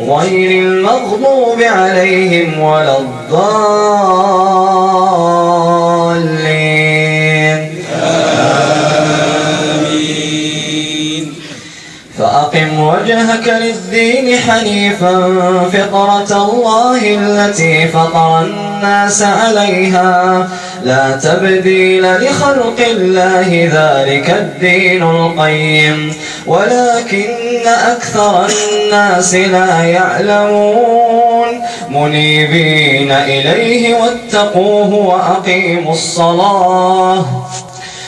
غير المغضوب عليهم ولا الضالين. آمين. فأقم وجهك للدين حنيفا فطرة الله التي فطر الناس عليها. لا تبديل لخلق الله ذلك الدين القيم. ولكن أكثر الناس لا يعلمون. منيبين إليه واتقوه وأقيموا الصلاة.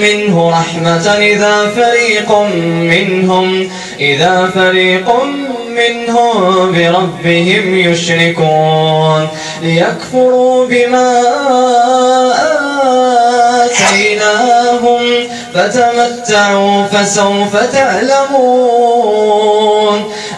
منه رحمة إذا فريق منهم إذا فريق منهم بربهم يشركون. ليكفروا بما آتيناهم فتمتعوا فسوف تعلمون.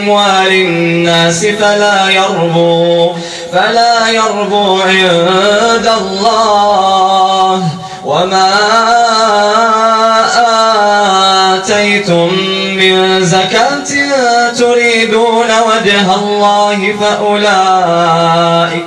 أموال الناس فلا يربو فلا يربو عند الله. وما آتيتم من زكاة تريدون وجه الله فأولئك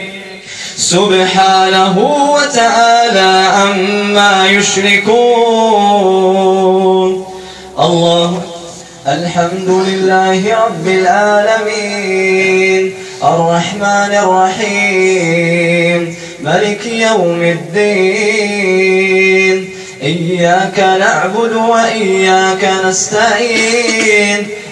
سبحانه وتعالى عما يشركون. الله الحمد لله رب العالمين. الرحمن الرحيم. ملك يوم الدين. إياك نعبد وإياك نستعين.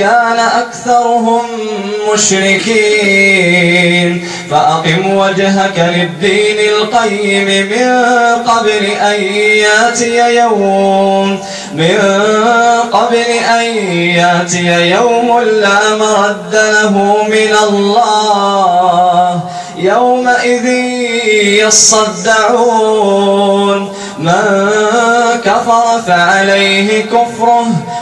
كان أكثرهم مشركين. فأقم وجهك للدين القيم من قبل أن يأتي يوم. من قبل أن يأتي يوم لا مرد له من الله. يومئذ يصدعون. من كفر فعليه كفره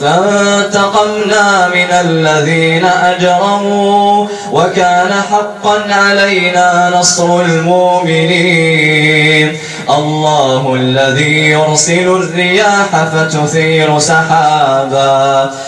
فانتقمنا من الذين أجرموا وكان حقا علينا نصر المؤمنين. الله الذي يرسل الرياح فتثير سحابا.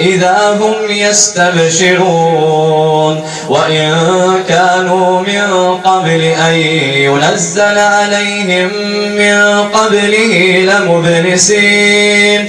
إذا هم يستبشرون. وإن كانوا من قبل أن ينزل عليهم من قبله لمبلسين.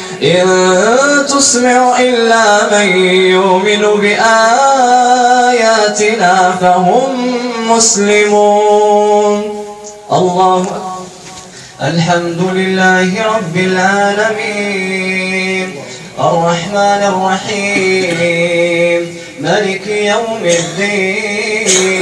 إن تسمع إلا من يؤمن بآياتنا فهم مسلمون. الله الحمد لله رب العالمين. الرحمن الرحيم. ملك يوم الدين.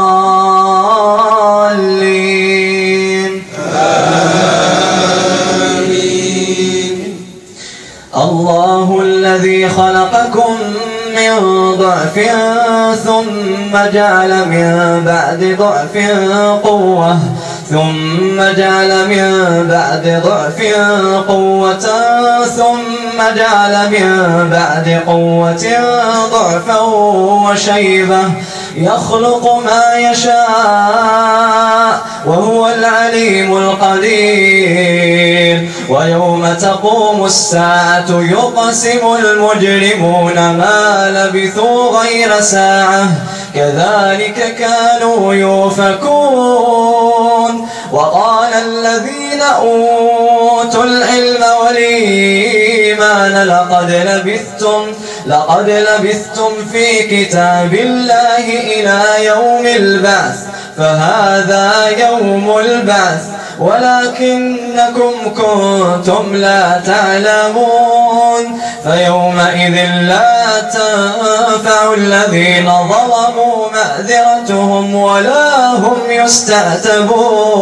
ضعف ثم جعل من بعد ضعف قوة. ثم جعل من بعد ضعف قوة. ثم جعل من بعد قوة ضعفا وشيبة. يخلق ما يشاء وهو العليم القدير. ويوم تقوم الساعة يقسم المجرمون ما لبثوا غير ساعة. كذلك كانوا يوفكون. وقال الذين أوتوا العلم والإيمان لقد لبثتم لقد لبثتم في كتاب الله إلى يوم البعث فهذا يوم البعث ولكنكم كنتم لا تعلمون فيومئذ لا تنفع الذين ظلموا مأذرتهم ولا هم يستعتبون.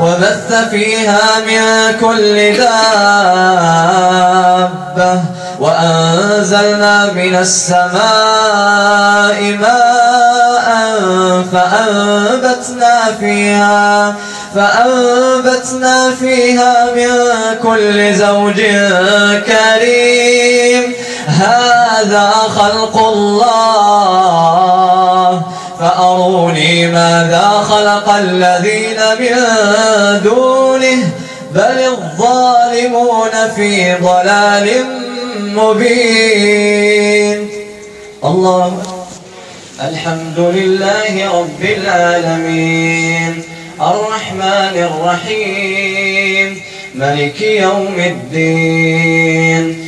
وبث فيها من كل دابة وأنزلنا من السماء ماء فأنبتنا فيها فأنبتنا فيها من كل زوج كريم. هذا خلق الله. فأروني ماذا خلق الذين من دونه بل الظالمون في ضلال مبين. الله الحمد لله رب العالمين. الرحمن الرحيم. ملك يوم الدين.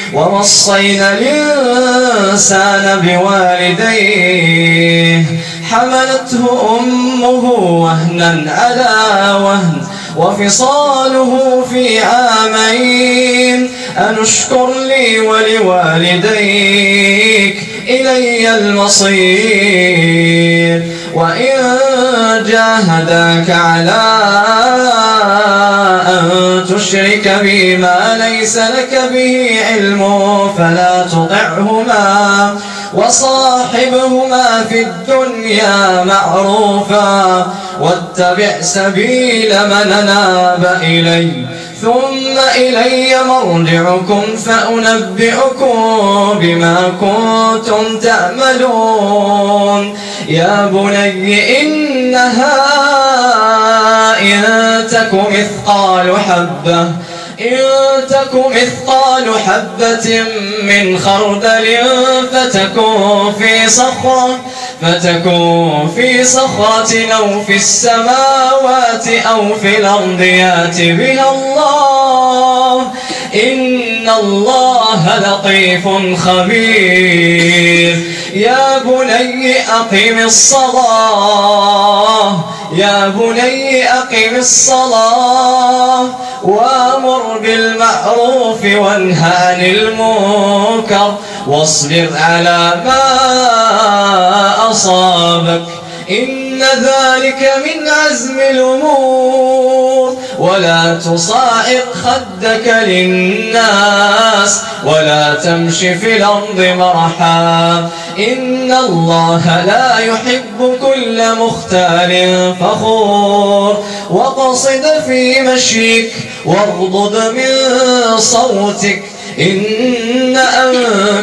ووصينا الإنسان بوالديه. حملته أمه وهنا على وهن وفصاله في عامين. أن اشكر لي ولوالديك إلي المصير. وإن جاهداك على تشرك بي ما ليس لك به علم فلا تطعهما وصاحبهما في الدنيا معروفا واتبع سبيل من ناب إلي ثم إلي مرجعكم فأنبئكم بما كنتم تعملون يا بني إنها إن تك مثقال حبة. إن تك مثقال حبة من خردل فتكون في صخرة فتكون في صخرة أو في السماوات أو في الأرض يأت بها الله. إن الله لطيف خبير. يا بني أقم الصلاة يا بني أقم الصلاة وأمر بالمعروف وانهى عن المنكر واصبر على ما أصابك. إن ذلك من عزم الأمور. ولا تصاعر خدك للناس ولا تمش في الأرض مرحا. إن الله لا يحب كل مختال فخور. واقصد في مشيك واغضض من صوتك. إن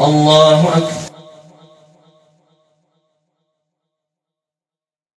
الله أكبر.